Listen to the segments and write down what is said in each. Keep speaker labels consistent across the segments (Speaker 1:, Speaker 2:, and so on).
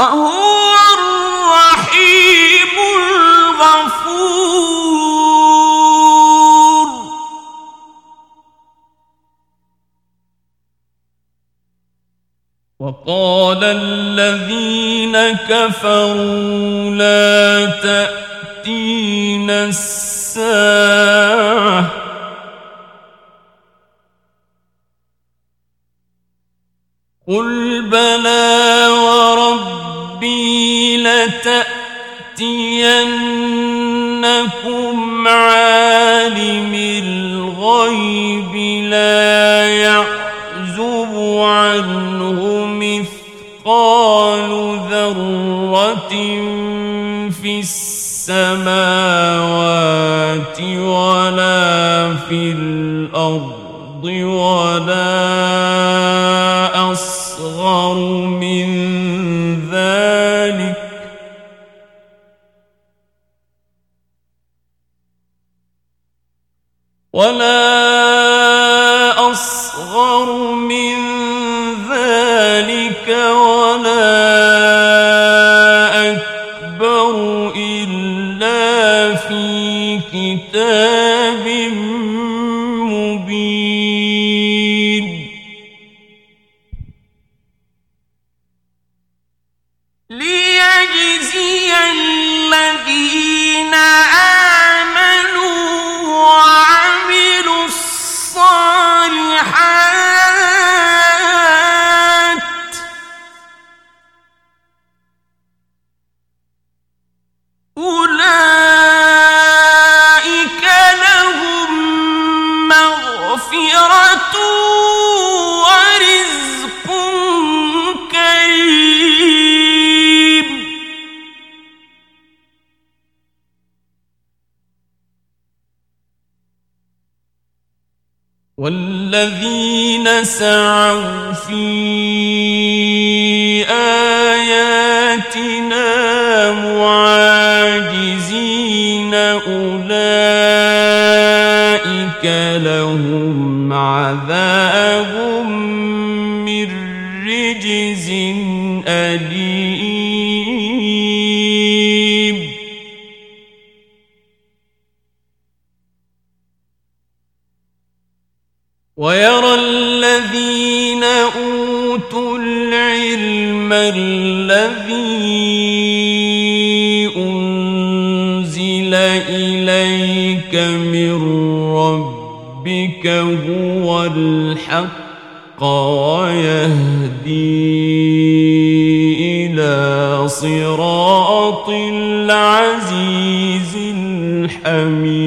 Speaker 1: وهو الرحيم الغفور. وقال الذين كفروا لا تأتينا الساعة الغيب لا يعزب عنه مثقال ذرة في السماوات ولا في الأرض ولا لهم عذاب من رجز أليم. ويرى الذين أوتوا العلم الذي أنزل إليك من ربك هو الحق ويهدي إلى صراط العزيز الحميد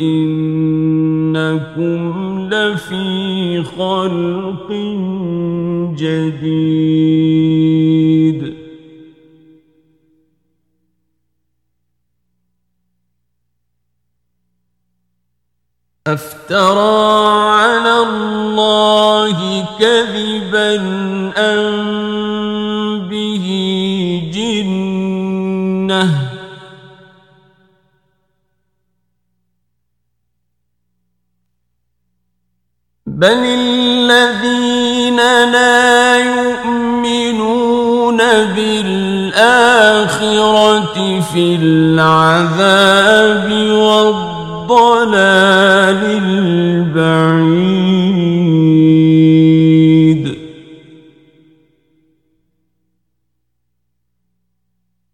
Speaker 1: إنكم لفي خلق جديد أفترى على الله كذبا بل الذين لا يؤمنون بالآخرة في العذاب والضوء الضلال البعيد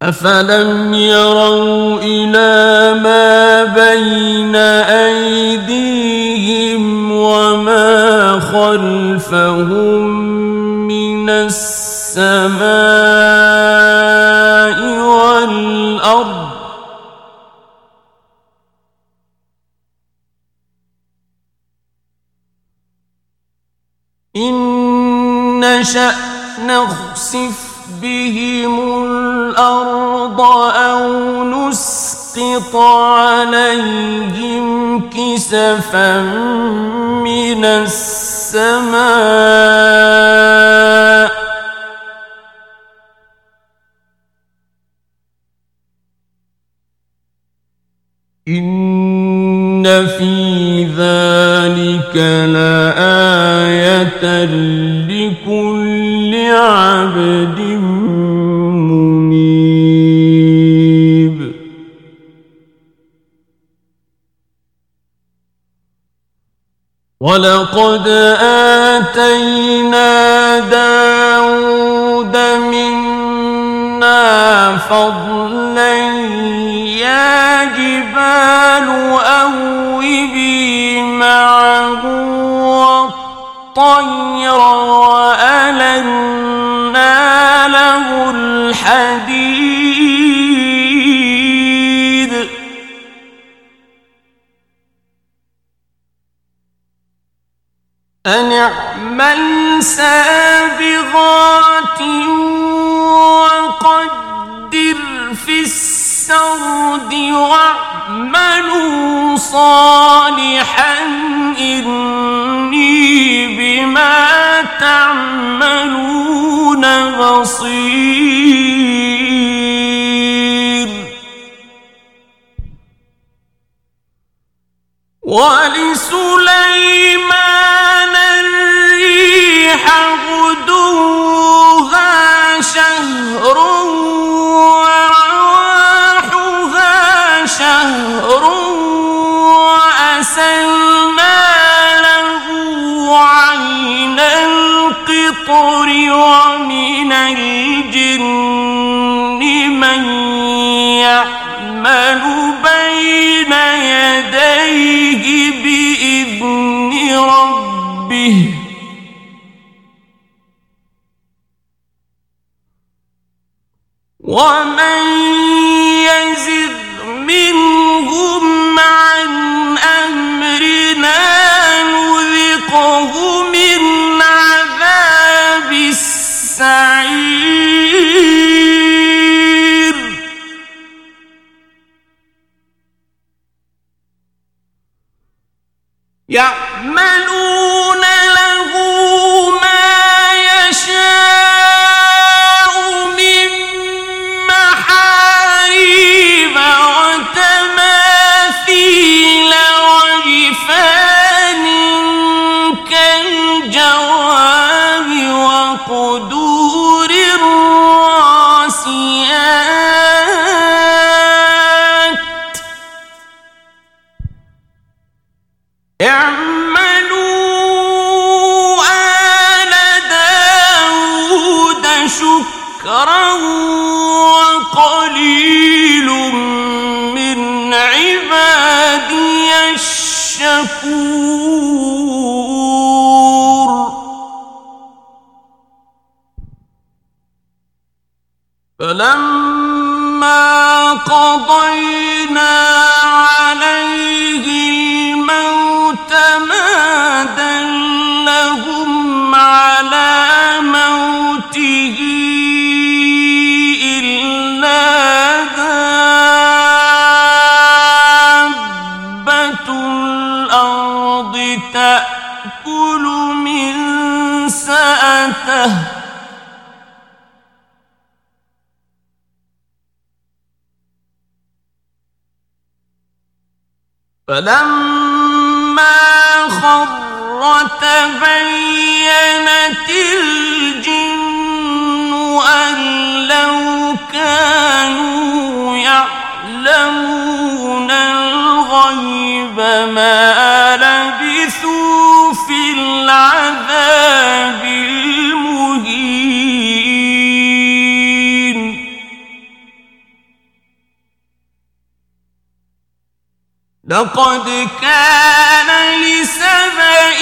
Speaker 1: أفلم يروا إلى خلفهم من السماء والأرض إن نشأ نخسف بهم الأرض أو نسف نسقط عليهم كسفا من السماء إن في ذلك لآية وَلَقَدْ آتَيْنَا السرد واعملوا صالحا إني بما تعملون بصير ولسليمان الريح غدوها شهر وأسلنا له عين القطر ومن الجن من بين يديه بإذن ربه ومن فلما قضينا فلم لقد كان لسبئ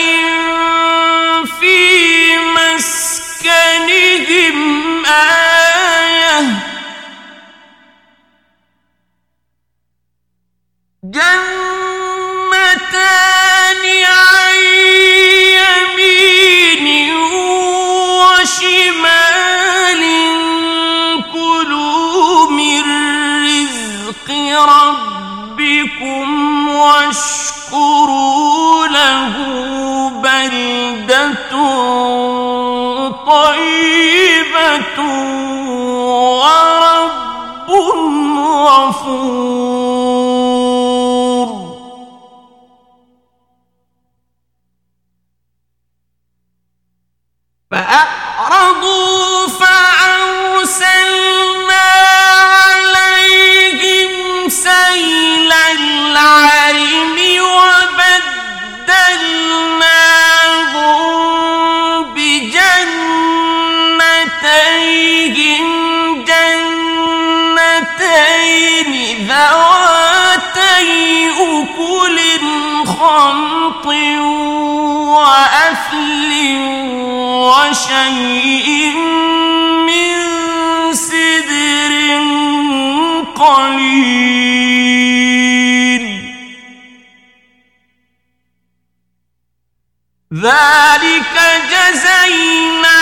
Speaker 1: شيء من سدر قليل. ذلك جزيناه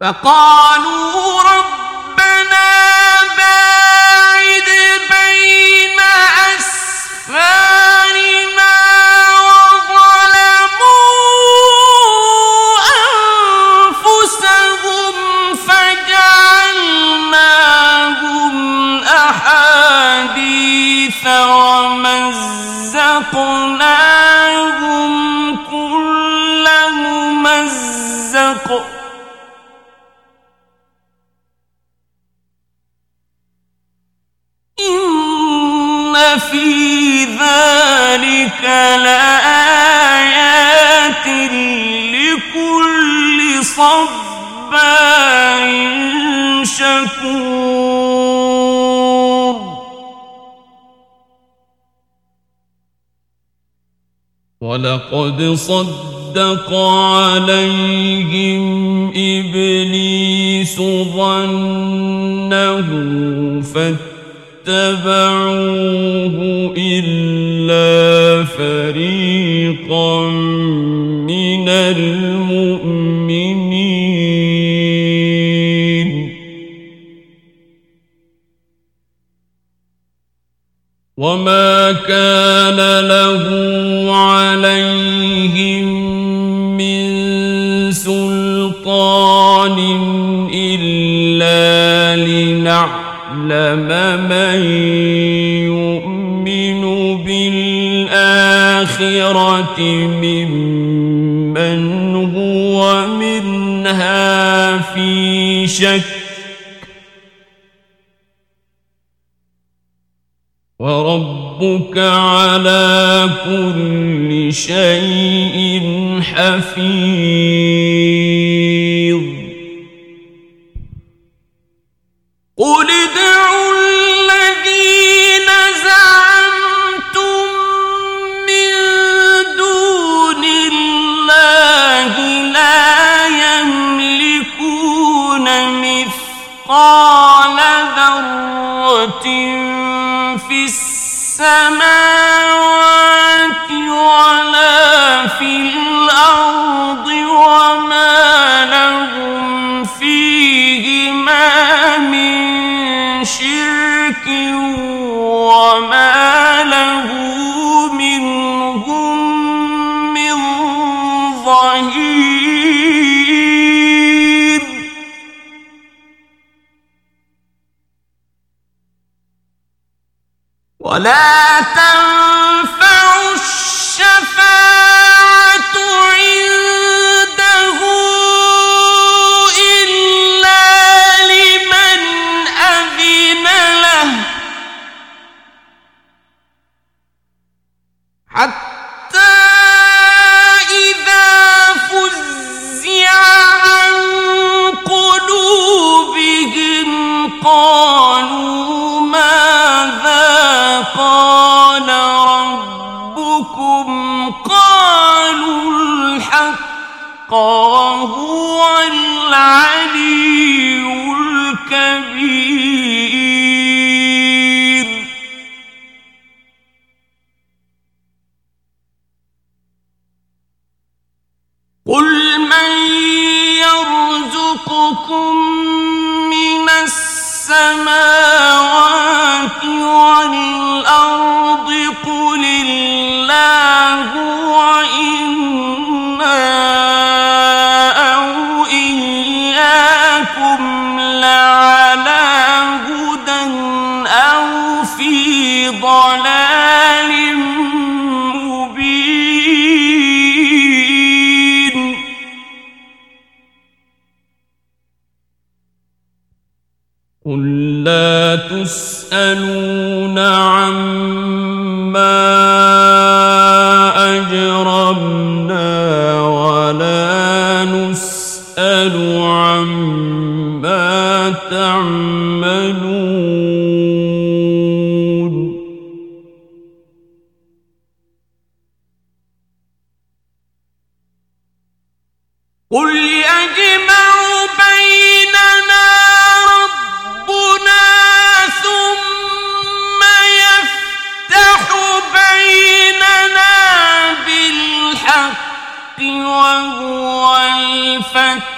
Speaker 1: فقالوا وقد صدق عليهم إبليس ظنه فاتبعوه إلا فريقا من المؤمنين. وما كان له شك وربك على كل شيء حفيظ مثقال ذرة في السماوات ولا في الأرض وما لهم فيهما من شرك تم وهو العلي الكبير. قل يجمع بيننا ربنا ثم وهو الفتح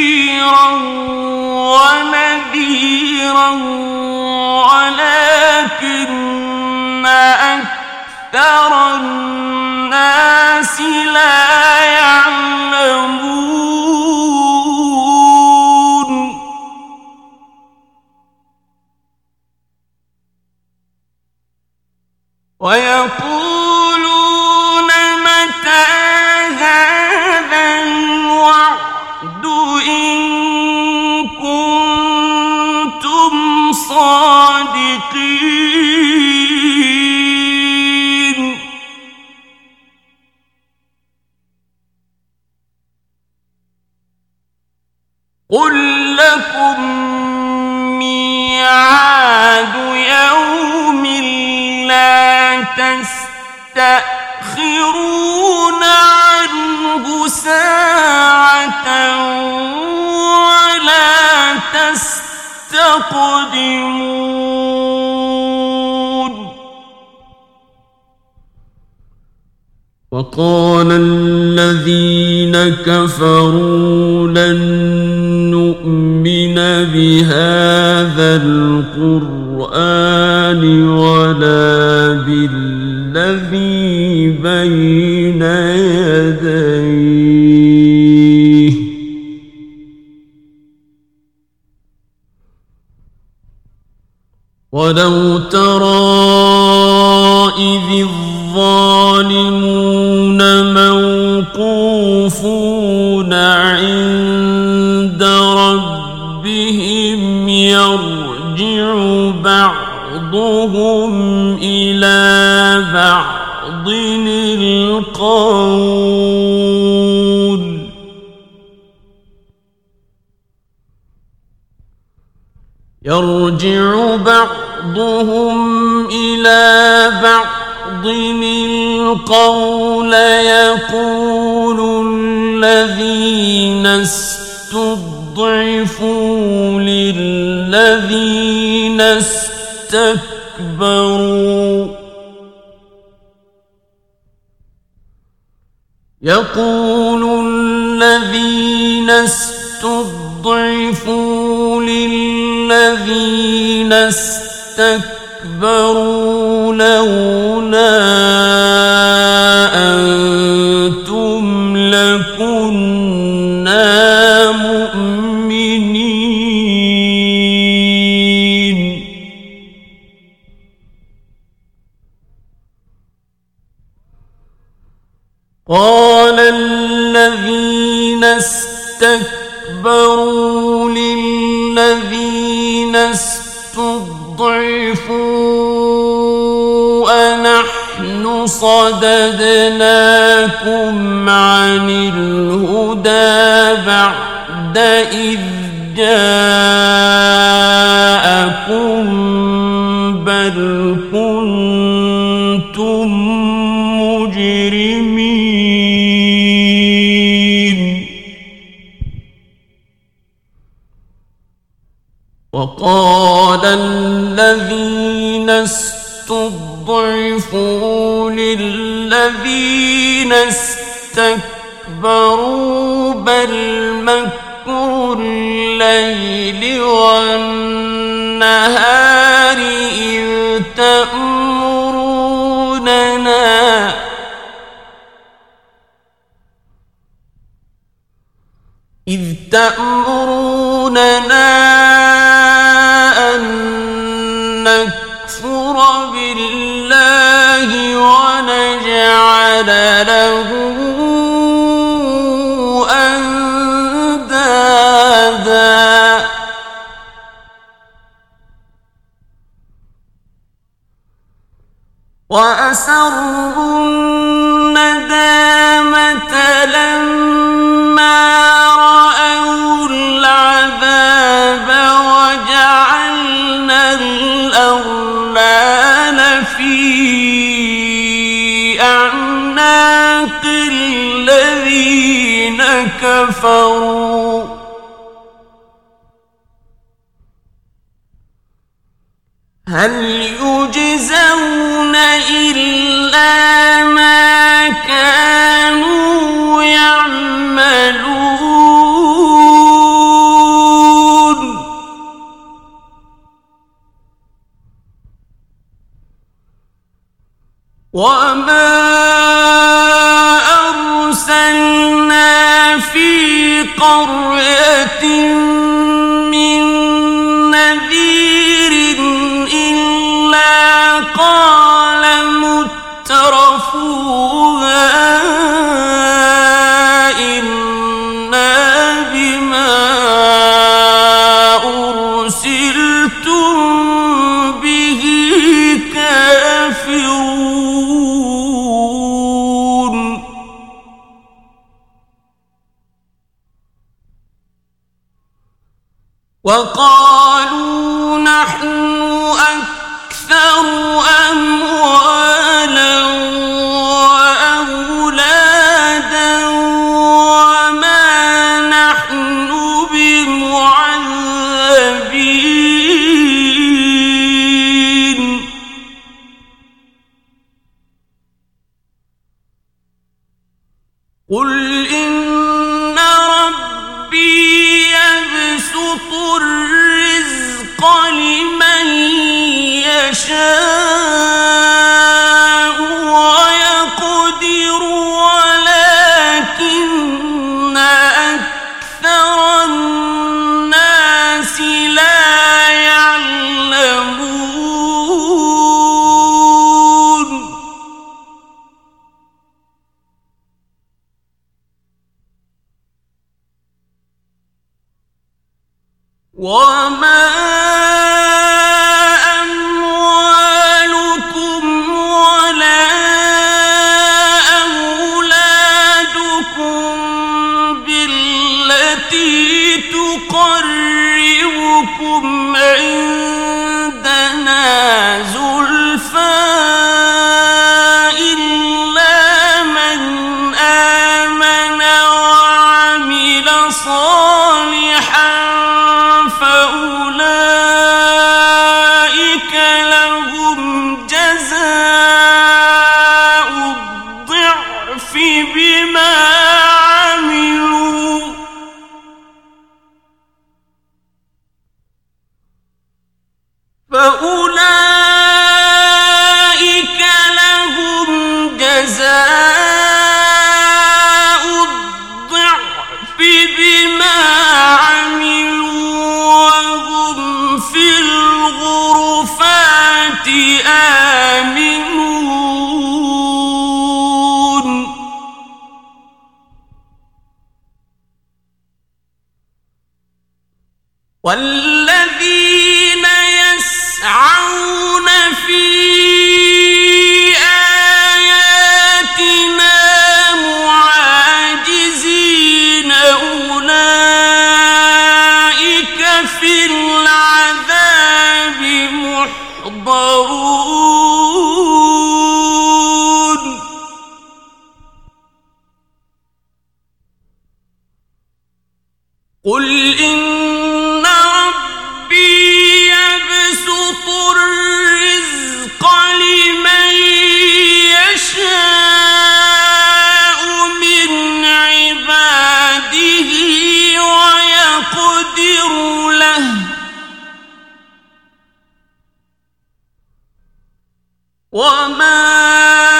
Speaker 2: وقال الذين كفروا لن نؤمن بها استكبروا يقول الذين استضعفوا للذين استكبروا لولا قال الذين استكبروا للذين استضعفوا أنحن صددناكم عن الهدى بعد إذ جاءكم بل وقال الذين استضعفوا للذين استكبروا بل مكر الليل والنهار إذ تأمروننا. إذ تأمروننا ونجعل له كفروا. هل يجزون قل صالحا قل ان ربي يبسط الرزق لمن يشاء من عباده ويقدر له وما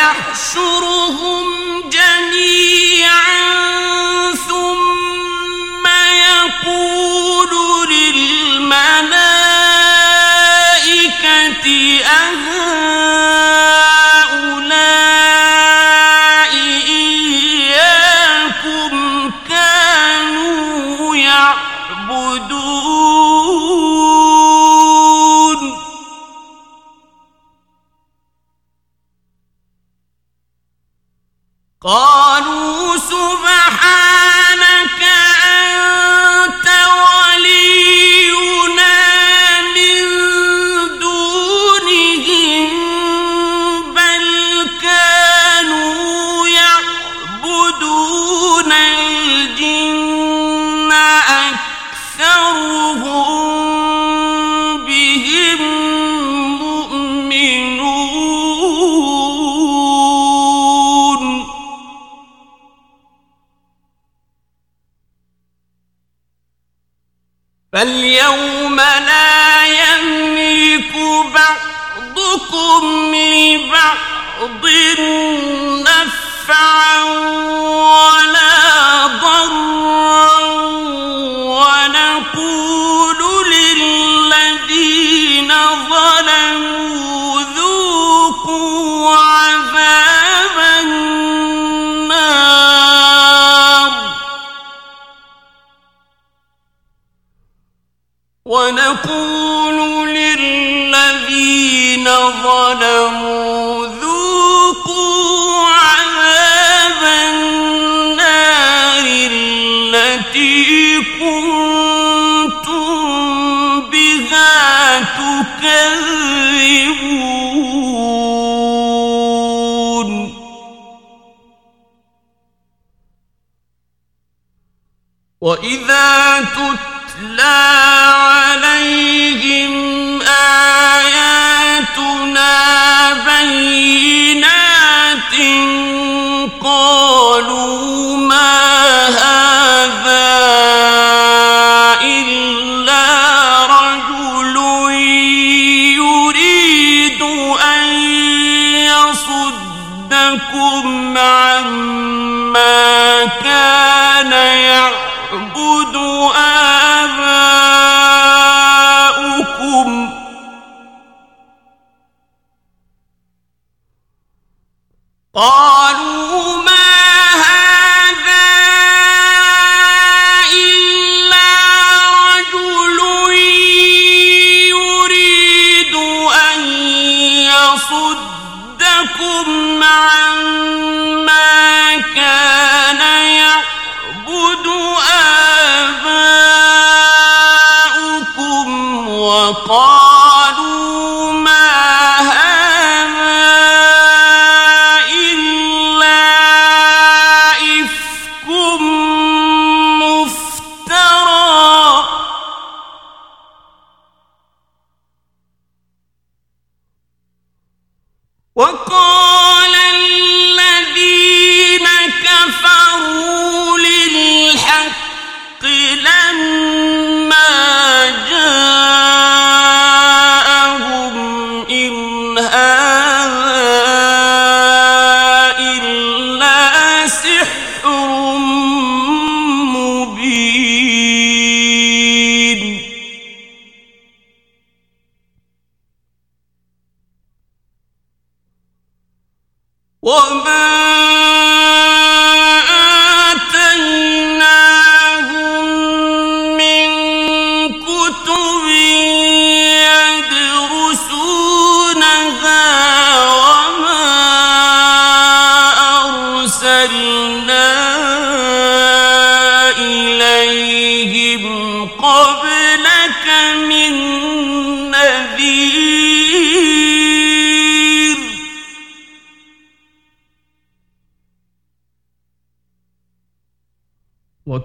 Speaker 2: يحشرهم قالوا وما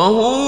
Speaker 2: وهم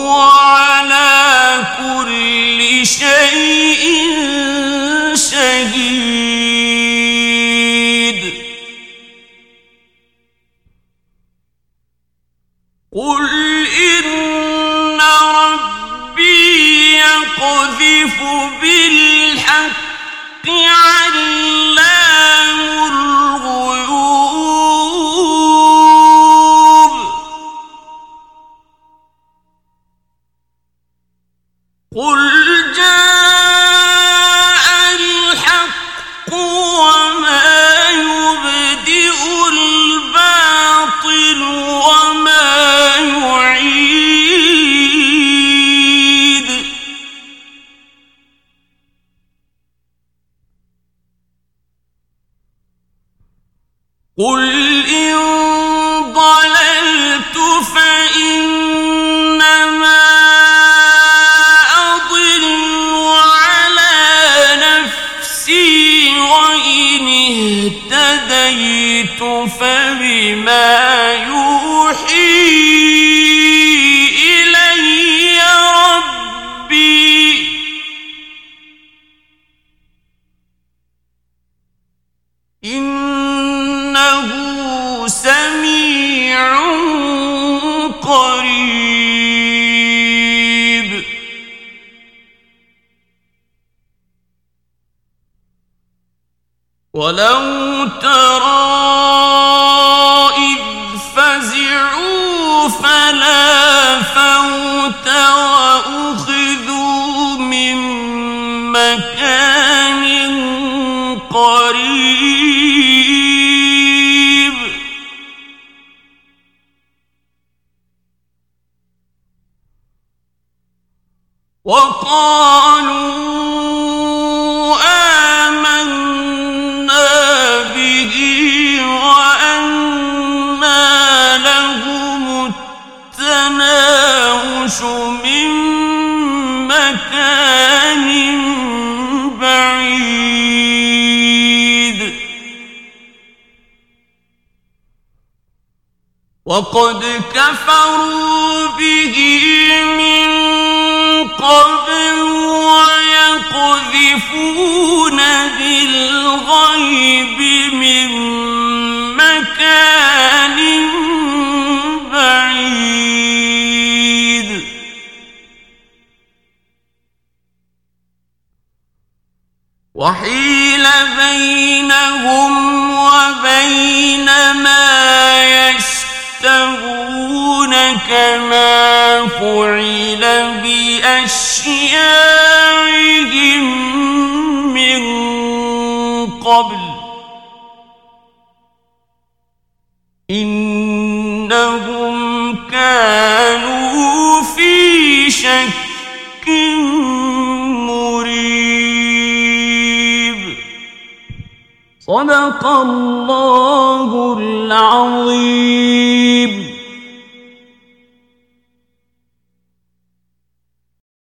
Speaker 2: وإن اهتديت فبما يوحي وقد كفروا به من قبل ويقذفون بالغيب من مكان بعيد. وحيل بينهم وبين ما كما فعل بأشياعهم من قبل إنهم كانوا في شك مريب. صدق اللہ العظیم